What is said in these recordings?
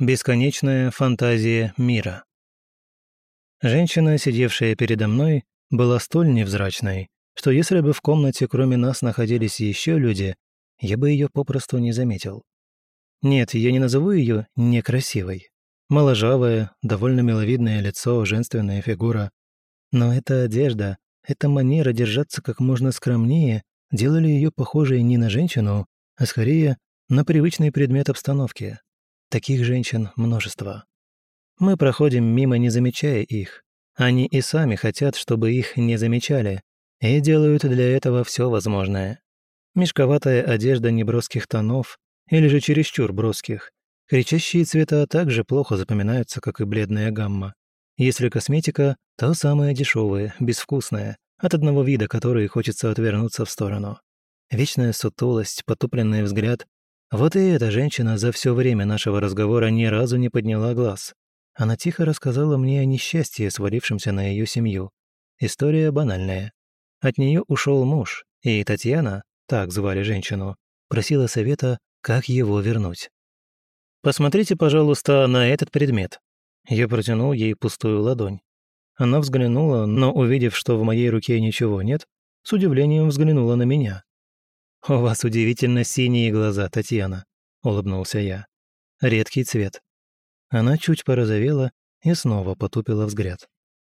Бесконечная фантазия мира. Женщина, сидевшая передо мной, была столь невзрачной, что если бы в комнате кроме нас находились еще люди, я бы ее попросту не заметил. Нет, я не назову ее некрасивой. Моложавое, довольно миловидное лицо, женственная фигура. Но эта одежда, эта манера держаться как можно скромнее делали ее похожей не на женщину, а скорее на привычный предмет обстановки. Таких женщин множество. Мы проходим мимо, не замечая их. Они и сами хотят, чтобы их не замечали, и делают для этого все возможное. Мешковатая одежда неброских тонов или же чересчур броских. Кричащие цвета также плохо запоминаются, как и бледная гамма. Если косметика, то самая дешевая, безвкусная, от одного вида которой хочется отвернуться в сторону. Вечная сутулость, потупленный взгляд вот и эта женщина за все время нашего разговора ни разу не подняла глаз. Она тихо рассказала мне о несчастье, свалившемся на ее семью. История банальная. От нее ушел муж, и Татьяна, так звали женщину, просила совета, как его вернуть. «Посмотрите, пожалуйста, на этот предмет». Я протянул ей пустую ладонь. Она взглянула, но, увидев, что в моей руке ничего нет, с удивлением взглянула на меня. «У вас удивительно синие глаза, Татьяна», — улыбнулся я. «Редкий цвет». Она чуть порозовела и снова потупила взгляд.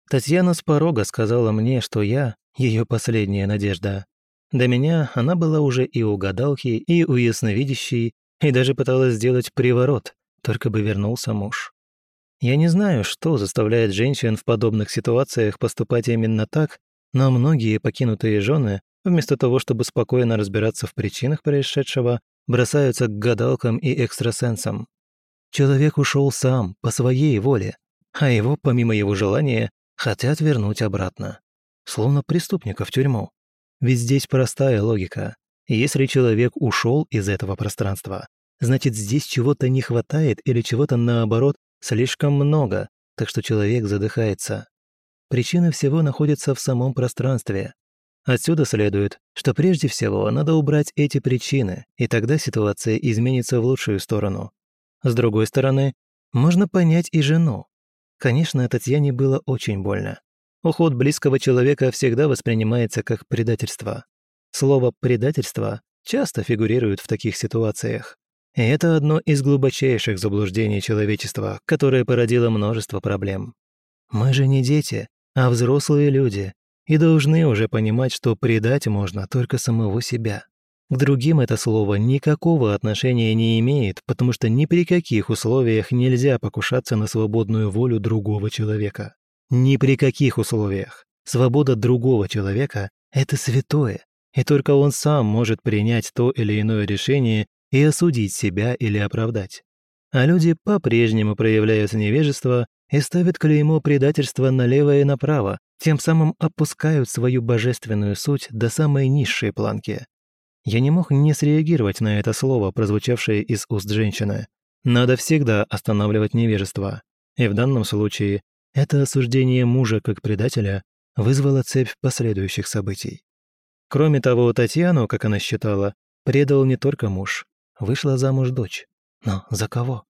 Татьяна с порога сказала мне, что я — ее последняя надежда. До меня она была уже и у гадалки, и у ясновидящей, и даже пыталась сделать приворот, только бы вернулся муж. Я не знаю, что заставляет женщин в подобных ситуациях поступать именно так, но многие покинутые жены вместо того, чтобы спокойно разбираться в причинах происшедшего, бросаются к гадалкам и экстрасенсам. Человек ушел сам, по своей воле, а его, помимо его желания, хотят вернуть обратно. Словно преступника в тюрьму. Ведь здесь простая логика. Если человек ушел из этого пространства, значит здесь чего-то не хватает или чего-то наоборот слишком много, так что человек задыхается. Причина всего находится в самом пространстве, Отсюда следует, что прежде всего надо убрать эти причины, и тогда ситуация изменится в лучшую сторону. С другой стороны, можно понять и жену. Конечно, Татьяне было очень больно. Уход близкого человека всегда воспринимается как предательство. Слово «предательство» часто фигурирует в таких ситуациях. И это одно из глубочайших заблуждений человечества, которое породило множество проблем. Мы же не дети, а взрослые люди, и должны уже понимать, что предать можно только самого себя. К другим это слово никакого отношения не имеет, потому что ни при каких условиях нельзя покушаться на свободную волю другого человека. Ни при каких условиях. Свобода другого человека – это святое, и только он сам может принять то или иное решение и осудить себя или оправдать. А люди по-прежнему проявляют невежество и ставят клеймо предательства налево и направо, тем самым опускают свою божественную суть до самой низшей планки. Я не мог не среагировать на это слово, прозвучавшее из уст женщины. Надо всегда останавливать невежество. И в данном случае это осуждение мужа как предателя вызвало цепь последующих событий. Кроме того, Татьяну, как она считала, предал не только муж. Вышла замуж дочь. Но за кого?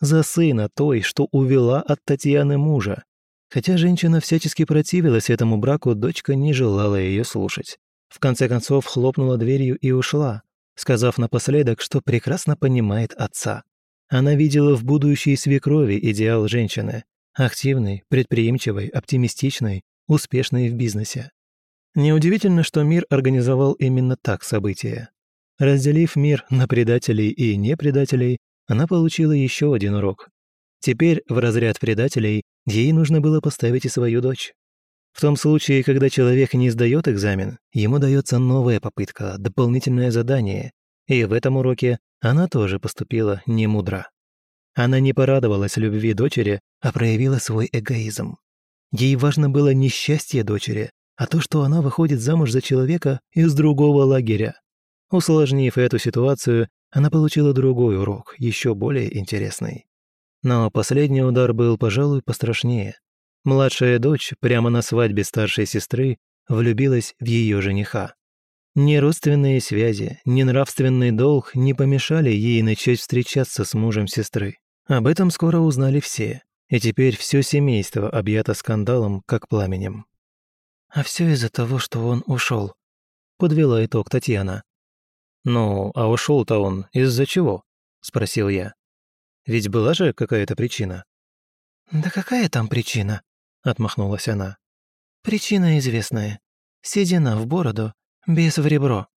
За сына той, что увела от Татьяны мужа. Хотя женщина всячески противилась этому браку, дочка не желала ее слушать. В конце концов хлопнула дверью и ушла, сказав напоследок, что прекрасно понимает отца. Она видела в будущей свекрови идеал женщины. Активной, предприимчивой, оптимистичной, успешной в бизнесе. Неудивительно, что мир организовал именно так события. Разделив мир на предателей и непредателей, она получила еще один урок. Теперь в разряд предателей ей нужно было поставить и свою дочь. В том случае, когда человек не сдает экзамен, ему дается новая попытка, дополнительное задание, и в этом уроке она тоже поступила не мудро. Она не порадовалась любви дочери, а проявила свой эгоизм. Ей важно было не счастье дочери, а то, что она выходит замуж за человека из другого лагеря. Усложнив эту ситуацию, она получила другой урок, еще более интересный. Но последний удар был, пожалуй, пострашнее. Младшая дочь прямо на свадьбе старшей сестры влюбилась в ее жениха. Ни родственные связи, ни нравственный долг не помешали ей начать встречаться с мужем сестры. Об этом скоро узнали все, и теперь все семейство объято скандалом, как пламенем. «А все из-за того, что он ушел, подвела итог Татьяна. «Ну, а ушел-то он из-за чего?» – спросил я. «Ведь была же какая-то причина?» «Да какая там причина?» – отмахнулась она. «Причина известная. Седина в бороду, бес в ребро».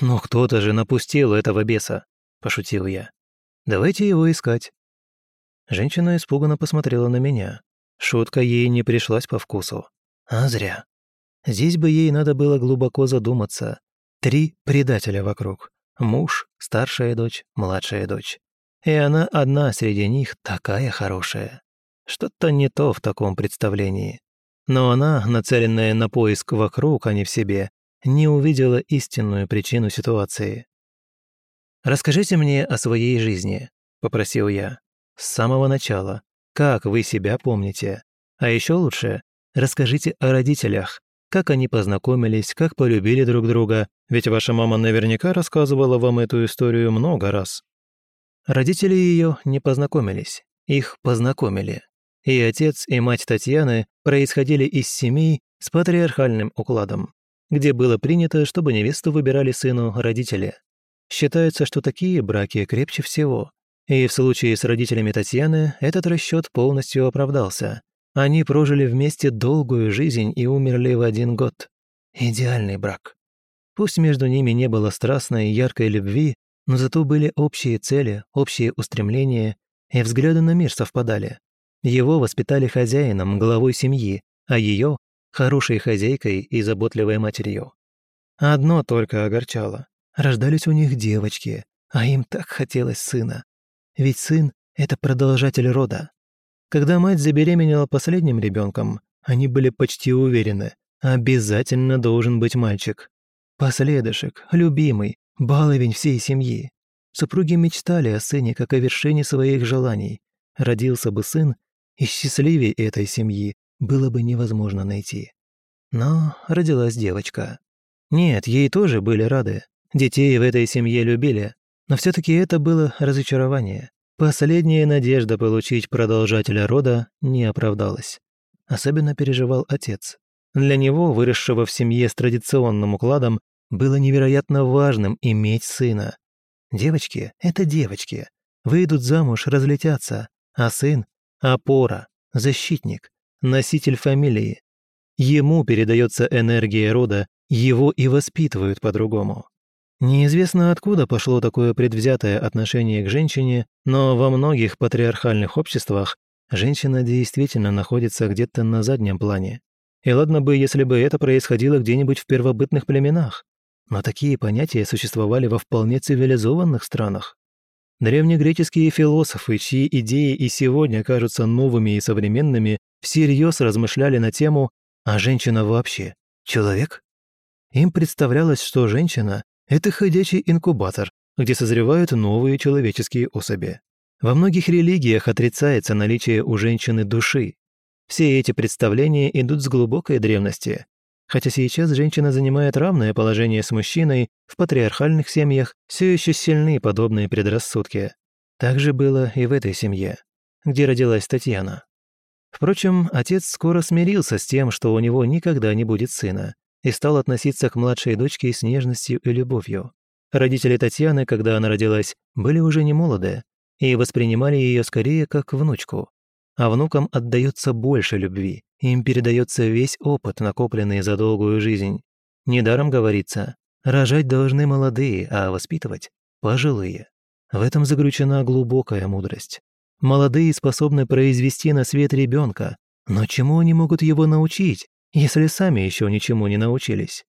«Ну кто-то же напустил этого беса», – пошутил я. «Давайте его искать». Женщина испуганно посмотрела на меня. Шутка ей не пришлась по вкусу. А зря. Здесь бы ей надо было глубоко задуматься. Три предателя вокруг. Муж, старшая дочь, младшая дочь. И она одна среди них такая хорошая. Что-то не то в таком представлении. Но она, нацеленная на поиск вокруг, а не в себе, не увидела истинную причину ситуации. «Расскажите мне о своей жизни», — попросил я. «С самого начала. Как вы себя помните? А еще лучше, расскажите о родителях. Как они познакомились, как полюбили друг друга, ведь ваша мама наверняка рассказывала вам эту историю много раз». Родители ее не познакомились, их познакомили. И отец, и мать Татьяны происходили из семей с патриархальным укладом, где было принято, чтобы невесту выбирали сыну родители. Считается, что такие браки крепче всего. И в случае с родителями Татьяны этот расчет полностью оправдался. Они прожили вместе долгую жизнь и умерли в один год. Идеальный брак. Пусть между ними не было страстной яркой любви, но зато были общие цели, общие устремления, и взгляды на мир совпадали. Его воспитали хозяином, главой семьи, а ее – хорошей хозяйкой и заботливой матерью. Одно только огорчало. Рождались у них девочки, а им так хотелось сына. Ведь сын – это продолжатель рода. Когда мать забеременела последним ребенком, они были почти уверены – обязательно должен быть мальчик. Последышек, любимый, баловень всей семьи. Супруги мечтали о сыне как о вершине своих желаний. Родился бы сын, и счастливее этой семьи было бы невозможно найти. Но родилась девочка. Нет, ей тоже были рады. Детей в этой семье любили. Но все таки это было разочарование. Последняя надежда получить продолжателя рода не оправдалась. Особенно переживал отец. Для него, выросшего в семье с традиционным укладом, было невероятно важным иметь сына. Девочки — это девочки. Выйдут замуж, разлетятся, а сын опора, защитник, носитель фамилии. Ему передается энергия рода, его и воспитывают по-другому. Неизвестно откуда пошло такое предвзятое отношение к женщине, но во многих патриархальных обществах женщина действительно находится где-то на заднем плане. И ладно бы, если бы это происходило где-нибудь в первобытных племенах, но такие понятия существовали во вполне цивилизованных странах. Древнегреческие философы, чьи идеи и сегодня кажутся новыми и современными, всерьез размышляли на тему «А женщина вообще? Человек?» Им представлялось, что женщина – это ходячий инкубатор, где созревают новые человеческие особи. Во многих религиях отрицается наличие у женщины души. Все эти представления идут с глубокой древности, Хотя сейчас женщина занимает равное положение с мужчиной, в патриархальных семьях все еще сильны подобные предрассудки. Так же было и в этой семье, где родилась Татьяна. Впрочем, отец скоро смирился с тем, что у него никогда не будет сына, и стал относиться к младшей дочке с нежностью и любовью. Родители Татьяны, когда она родилась, были уже не молоды и воспринимали ее скорее как внучку. А внукам отдается больше любви, им передается весь опыт, накопленный за долгую жизнь. Недаром говорится, рожать должны молодые, а воспитывать – пожилые. В этом заключена глубокая мудрость. Молодые способны произвести на свет ребенка, но чему они могут его научить, если сами еще ничему не научились?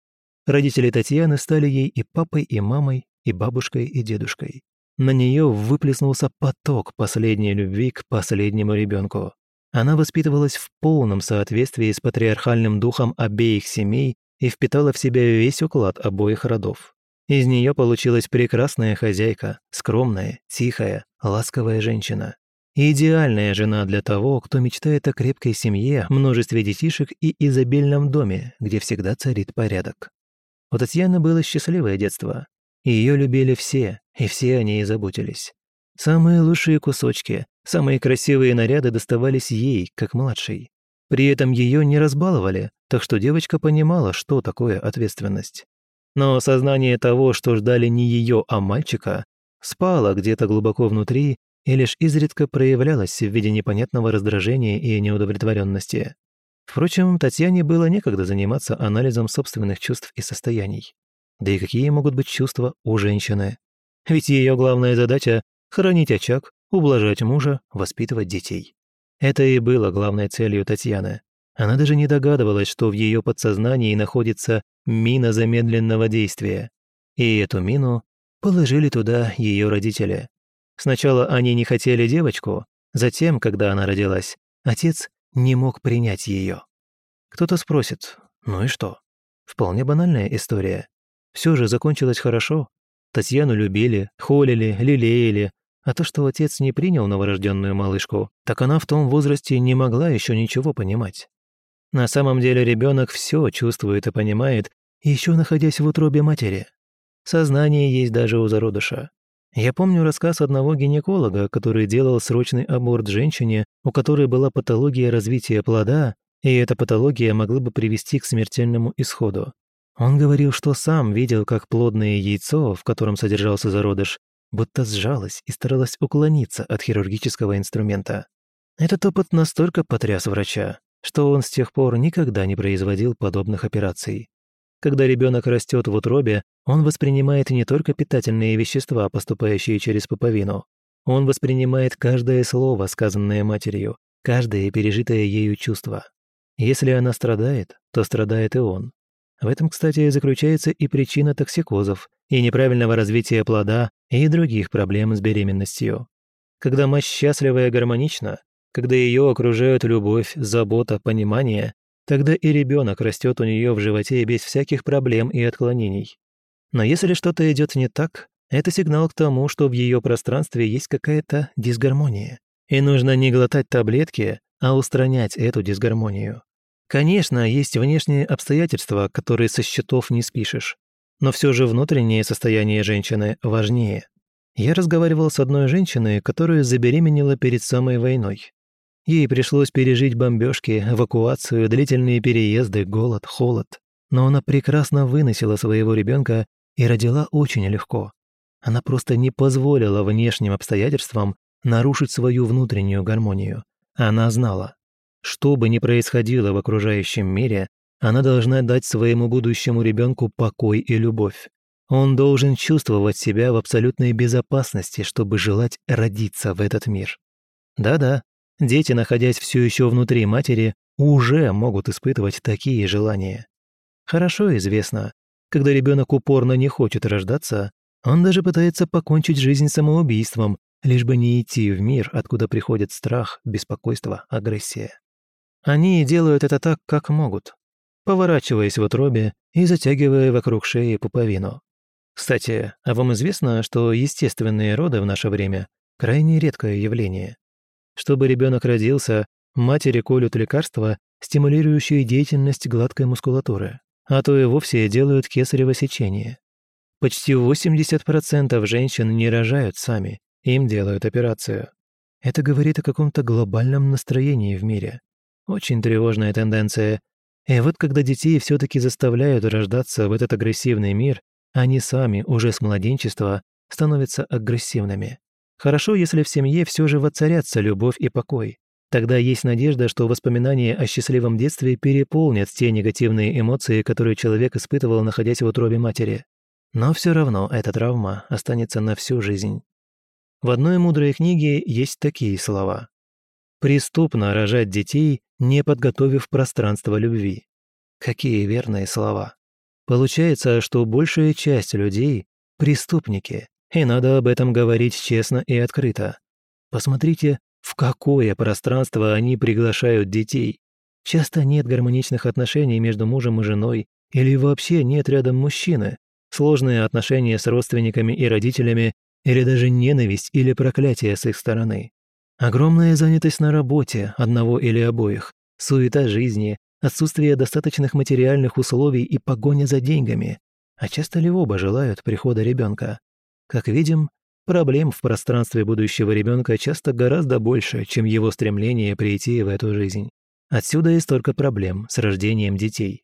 Родители Татьяны стали ей и папой, и мамой, и бабушкой, и дедушкой. На нее выплеснулся поток последней любви к последнему ребенку. Она воспитывалась в полном соответствии с патриархальным духом обеих семей и впитала в себя весь уклад обоих родов. Из нее получилась прекрасная хозяйка, скромная, тихая, ласковая женщина. Идеальная жена для того, кто мечтает о крепкой семье, множестве детишек и изобильном доме, где всегда царит порядок. У Татьяны было счастливое детство. Ее любили все, и все о ней заботились. Самые лучшие кусочки, самые красивые наряды доставались ей, как младшей. При этом ее не разбаловали, так что девочка понимала, что такое ответственность. Но сознание того, что ждали не ее, а мальчика, спало где-то глубоко внутри и лишь изредка проявлялось в виде непонятного раздражения и неудовлетворенности. Впрочем, Татьяне было некогда заниматься анализом собственных чувств и состояний. Да и какие могут быть чувства у женщины? Ведь ее главная задача – хранить очаг, ублажать мужа, воспитывать детей. Это и было главной целью Татьяны. Она даже не догадывалась, что в ее подсознании находится мина замедленного действия. И эту мину положили туда ее родители. Сначала они не хотели девочку, затем, когда она родилась, отец не мог принять ее. Кто-то спросит, ну и что? Вполне банальная история. Все же закончилось хорошо. Татьяну любили, холили, лелеяли, а то, что отец не принял новорожденную малышку, так она в том возрасте не могла еще ничего понимать. На самом деле ребенок все чувствует и понимает, еще находясь в утробе матери. Сознание есть даже у зародыша. Я помню рассказ одного гинеколога, который делал срочный аборт женщине, у которой была патология развития плода, и эта патология могла бы привести к смертельному исходу. Он говорил, что сам видел, как плодное яйцо, в котором содержался зародыш, будто сжалась и старалась уклониться от хирургического инструмента. Этот опыт настолько потряс врача, что он с тех пор никогда не производил подобных операций. Когда ребенок растет в утробе, он воспринимает не только питательные вещества, поступающие через пуповину. Он воспринимает каждое слово, сказанное матерью, каждое пережитое ею чувство. Если она страдает, то страдает и он. В этом, кстати, заключается и причина токсикозов, и неправильного развития плода, и других проблем с беременностью. Когда мать счастлива и гармонична, когда ее окружают любовь, забота, понимание, тогда и ребенок растет у нее в животе без всяких проблем и отклонений. Но если что-то идет не так, это сигнал к тому, что в ее пространстве есть какая-то дисгармония. И нужно не глотать таблетки, а устранять эту дисгармонию. Конечно, есть внешние обстоятельства, которые со счетов не спишешь. Но все же внутреннее состояние женщины важнее. Я разговаривал с одной женщиной, которая забеременела перед самой войной. Ей пришлось пережить бомбежки, эвакуацию, длительные переезды, голод, холод. Но она прекрасно выносила своего ребенка и родила очень легко. Она просто не позволила внешним обстоятельствам нарушить свою внутреннюю гармонию. Она знала, что бы ни происходило в окружающем мире, она должна дать своему будущему ребенку покой и любовь. Он должен чувствовать себя в абсолютной безопасности, чтобы желать родиться в этот мир. Да-да, дети, находясь все еще внутри матери, уже могут испытывать такие желания. Хорошо известно, когда ребенок упорно не хочет рождаться, он даже пытается покончить жизнь самоубийством, лишь бы не идти в мир, откуда приходит страх, беспокойство, агрессия. Они делают это так, как могут, поворачиваясь в утробе и затягивая вокруг шеи пуповину. Кстати, а вам известно, что естественные роды в наше время – крайне редкое явление? Чтобы ребенок родился, матери колют лекарства, стимулирующие деятельность гладкой мускулатуры, а то и вовсе делают кесарево сечение. Почти 80% женщин не рожают сами, им делают операцию. Это говорит о каком-то глобальном настроении в мире. Очень тревожная тенденция. И вот когда детей все таки заставляют рождаться в этот агрессивный мир, они сами уже с младенчества становятся агрессивными. Хорошо, если в семье все же воцарятся любовь и покой. Тогда есть надежда, что воспоминания о счастливом детстве переполнят те негативные эмоции, которые человек испытывал, находясь в утробе матери. Но все равно эта травма останется на всю жизнь. В одной мудрой книге есть такие слова. Преступно рожать детей, не подготовив пространство любви. Какие верные слова. Получается, что большая часть людей – преступники, и надо об этом говорить честно и открыто. Посмотрите, в какое пространство они приглашают детей. Часто нет гармоничных отношений между мужем и женой, или вообще нет рядом мужчины, сложные отношения с родственниками и родителями, или даже ненависть или проклятие с их стороны. Огромная занятость на работе одного или обоих, суета жизни, отсутствие достаточных материальных условий и погоня за деньгами. А часто ли оба желают прихода ребенка? Как видим, проблем в пространстве будущего ребенка часто гораздо больше, чем его стремление прийти в эту жизнь. Отсюда и столько проблем с рождением детей.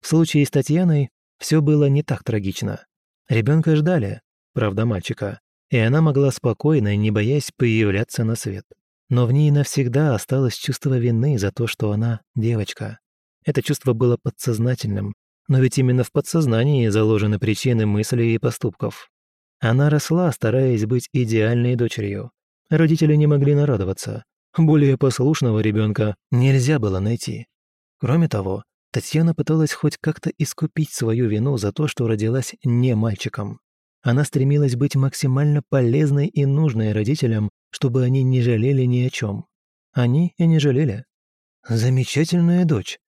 В случае с Татьяной все было не так трагично. Ребенка ждали, правда мальчика, и она могла спокойно, не боясь появляться на свет. Но в ней навсегда осталось чувство вины за то, что она девочка. Это чувство было подсознательным, но ведь именно в подсознании заложены причины мыслей и поступков. Она росла, стараясь быть идеальной дочерью. Родители не могли нарадоваться. Более послушного ребенка нельзя было найти. Кроме того, Татьяна пыталась хоть как-то искупить свою вину за то, что родилась не мальчиком. Она стремилась быть максимально полезной и нужной родителям, чтобы они не жалели ни о чем. Они и не жалели. «Замечательная дочь»,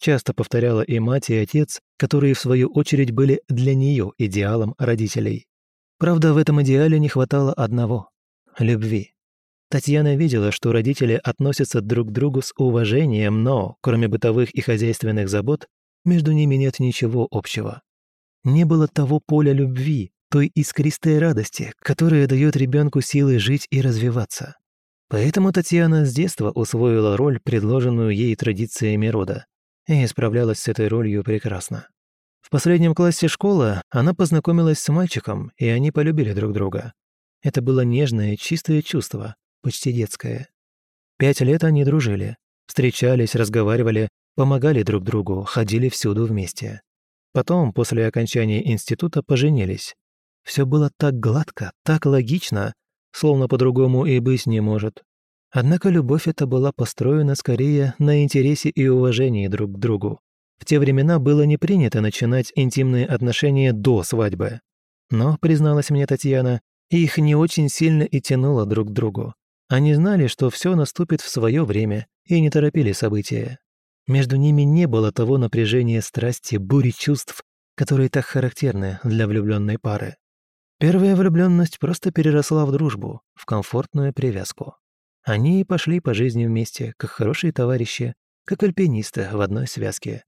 часто повторяла и мать, и отец, которые в свою очередь были для нее идеалом родителей. Правда, в этом идеале не хватало одного — любви. Татьяна видела, что родители относятся друг к другу с уважением, но, кроме бытовых и хозяйственных забот, между ними нет ничего общего. Не было того поля любви, той искристой радости, которая дает ребенку силы жить и развиваться. Поэтому Татьяна с детства усвоила роль, предложенную ей традициями рода, и справлялась с этой ролью прекрасно. В последнем классе школы она познакомилась с мальчиком, и они полюбили друг друга. Это было нежное, чистое чувство, почти детское. Пять лет они дружили, встречались, разговаривали, помогали друг другу, ходили всюду вместе. Потом, после окончания института, поженились. Все было так гладко, так логично, словно по-другому и быть не может. Однако любовь эта была построена скорее на интересе и уважении друг к другу. В те времена было не принято начинать интимные отношения до свадьбы. Но, призналась мне Татьяна, их не очень сильно и тянуло друг к другу. Они знали, что все наступит в свое время, и не торопили события. Между ними не было того напряжения страсти, бури чувств, которые так характерны для влюбленной пары. Первая влюбленность просто переросла в дружбу, в комфортную привязку. Они и пошли по жизни вместе, как хорошие товарищи, как альпинисты в одной связке.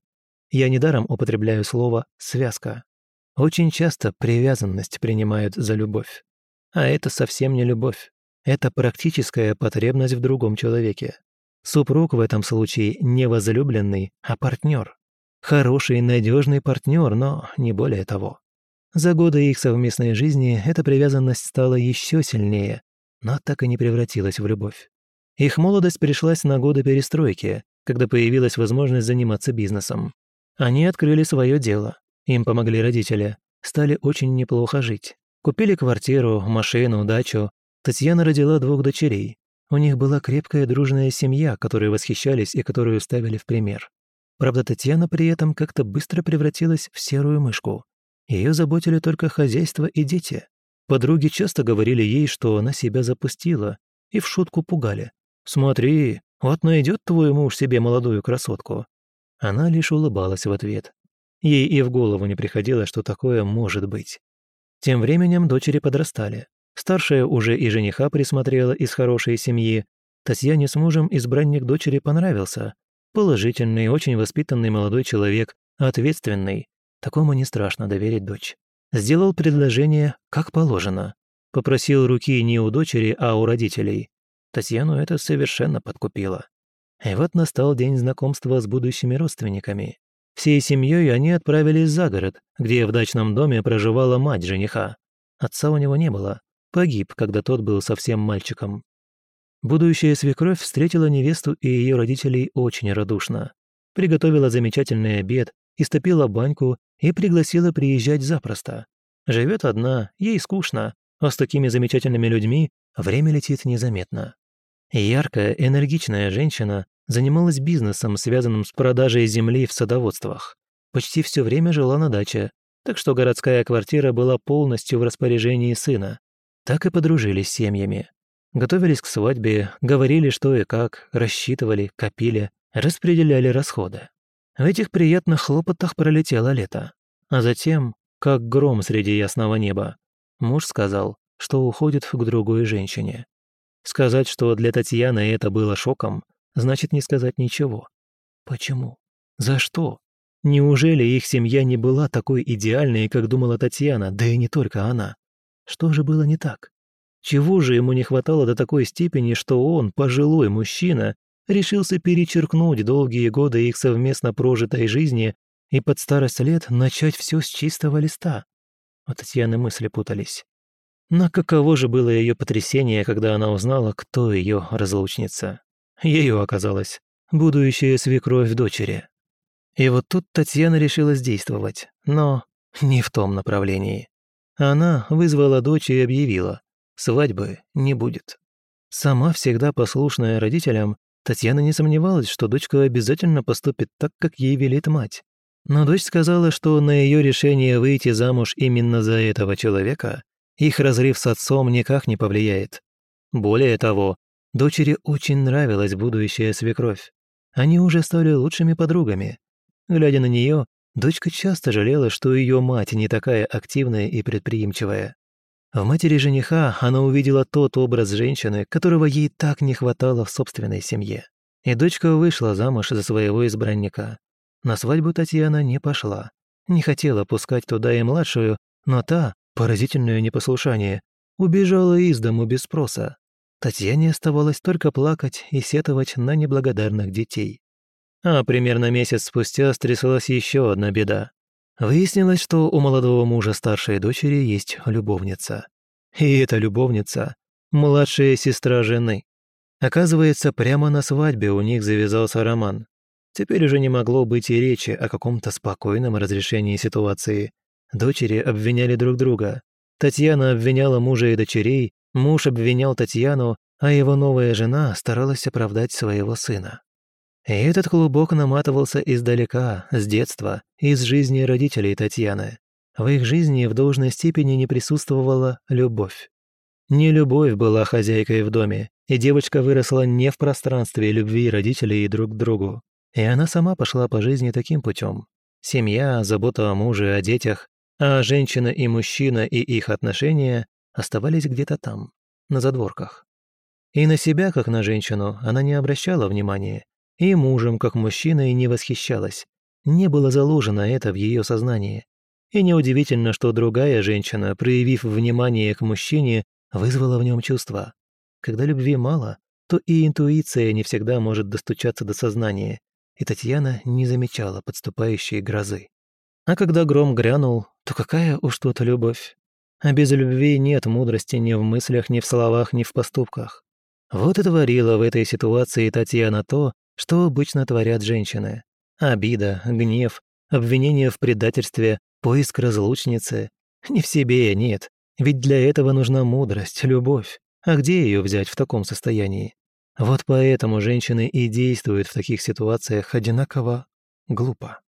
Я недаром употребляю слово «связка». Очень часто привязанность принимают за любовь. А это совсем не любовь. Это практическая потребность в другом человеке. Супруг в этом случае не возлюбленный, а партнер. Хороший, надежный партнер, но не более того. За годы их совместной жизни эта привязанность стала еще сильнее, но так и не превратилась в любовь. Их молодость пришлась на годы перестройки, когда появилась возможность заниматься бизнесом. Они открыли свое дело, им помогли родители, стали очень неплохо жить. Купили квартиру, машину, дачу. Татьяна родила двух дочерей. У них была крепкая дружная семья, которой восхищались и которую ставили в пример. Правда, Татьяна при этом как-то быстро превратилась в серую мышку. Ее заботили только хозяйство и дети. Подруги часто говорили ей, что она себя запустила, и в шутку пугали. «Смотри, вот найдет твой муж себе молодую красотку». Она лишь улыбалась в ответ. Ей и в голову не приходило, что такое может быть. Тем временем дочери подрастали. Старшая уже и жениха присмотрела из хорошей семьи. Татьяне с мужем избранник дочери понравился. Положительный, очень воспитанный молодой человек, ответственный. Такому не страшно доверить дочь. Сделал предложение, как положено. Попросил руки не у дочери, а у родителей. Татьяну это совершенно подкупило. И вот настал день знакомства с будущими родственниками. Всей семьей они отправились за город, где в дачном доме проживала мать жениха. Отца у него не было. Погиб, когда тот был совсем мальчиком. Будущая свекровь встретила невесту и ее родителей очень радушно. Приготовила замечательный обед, истопила баньку и пригласила приезжать запросто. Живет одна, ей скучно, а с такими замечательными людьми время летит незаметно. Яркая, энергичная женщина занималась бизнесом, связанным с продажей земли в садоводствах. Почти все время жила на даче, так что городская квартира была полностью в распоряжении сына. Так и подружились с семьями. Готовились к свадьбе, говорили что и как, рассчитывали, копили, распределяли расходы. В этих приятных хлопотах пролетело лето. А затем, как гром среди ясного неба, муж сказал, что уходит к другой женщине. Сказать, что для Татьяны это было шоком, значит не сказать ничего. Почему? За что? Неужели их семья не была такой идеальной, как думала Татьяна, да и не только она? Что же было не так? Чего же ему не хватало до такой степени, что он, пожилой мужчина, решился перечеркнуть долгие годы их совместно прожитой жизни и под старость лет начать все с чистого листа? У Татьяны мысли путались. Но каково же было ее потрясение, когда она узнала, кто ее разлучница. Ею оказалась будущая свекровь дочери. И вот тут Татьяна решила действовать, но не в том направлении. Она вызвала дочь и объявила, свадьбы не будет. Сама всегда послушная родителям, Татьяна не сомневалась, что дочка обязательно поступит так, как ей велит мать. Но дочь сказала, что на ее решение выйти замуж именно за этого человека их разрыв с отцом никак не повлияет. Более того, дочери очень нравилась будущая свекровь. Они уже стали лучшими подругами. Глядя на нее, дочка часто жалела, что ее мать не такая активная и предприимчивая. В матери жениха она увидела тот образ женщины, которого ей так не хватало в собственной семье. И дочка вышла замуж за своего избранника. На свадьбу Татьяна не пошла. Не хотела пускать туда и младшую, но та, поразительное непослушание, убежала из дому без спроса. Татьяне оставалось только плакать и сетовать на неблагодарных детей. А примерно месяц спустя стряслась еще одна беда. Выяснилось, что у молодого мужа старшей дочери есть любовница. И эта любовница – младшая сестра жены. Оказывается, прямо на свадьбе у них завязался роман. Теперь уже не могло быть и речи о каком-то спокойном разрешении ситуации. Дочери обвиняли друг друга. Татьяна обвиняла мужа и дочерей, муж обвинял Татьяну, а его новая жена старалась оправдать своего сына. И этот клубок наматывался издалека, с детства, из жизни родителей Татьяны. В их жизни в должной степени не присутствовала любовь. Не любовь была хозяйкой в доме, и девочка выросла не в пространстве любви родителей друг к другу. И она сама пошла по жизни таким путем. Семья, забота о муже, о детях, а женщина и мужчина и их отношения оставались где-то там, на задворках. И на себя, как на женщину, она не обращала внимания, и мужем, как мужчиной, не восхищалась. Не было заложено это в ее сознании. И неудивительно, что другая женщина, проявив внимание к мужчине, вызвала в нем чувства. Когда любви мало, то и интуиция не всегда может достучаться до сознания, и Татьяна не замечала подступающей грозы. А когда гром грянул, то какая уж тут любовь? А без любви нет мудрости ни в мыслях, ни в словах, ни в поступках. Вот и творила в этой ситуации Татьяна то, что обычно творят женщины. Обида, гнев, обвинение в предательстве, поиск разлучницы. Не в себе, нет. Ведь для этого нужна мудрость, любовь. А где ее взять в таком состоянии? Вот поэтому женщины и действуют в таких ситуациях одинаково глупо.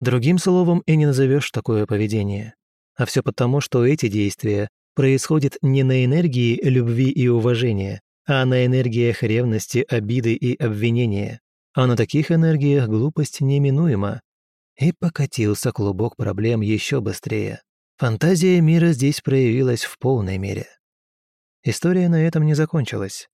Другим словом и не назовешь такое поведение. А все потому, что эти действия происходят не на энергии любви и уважения, а на энергиях ревности, обиды и обвинения. А на таких энергиях глупость неминуема. И покатился клубок проблем еще быстрее. Фантазия мира здесь проявилась в полной мере. История на этом не закончилась.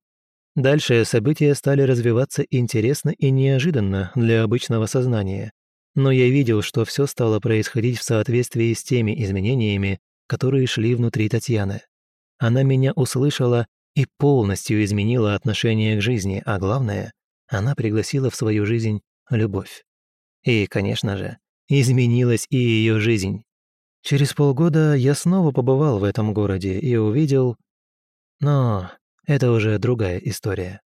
Дальше события стали развиваться интересно и неожиданно для обычного сознания, но я видел, что все стало происходить в соответствии с теми изменениями, которые шли внутри Татьяны. Она меня услышала и полностью изменила отношение к жизни, а главное, она пригласила в свою жизнь любовь. И, конечно же, изменилась и ее жизнь. Через полгода я снова побывал в этом городе и увидел... Но это уже другая история.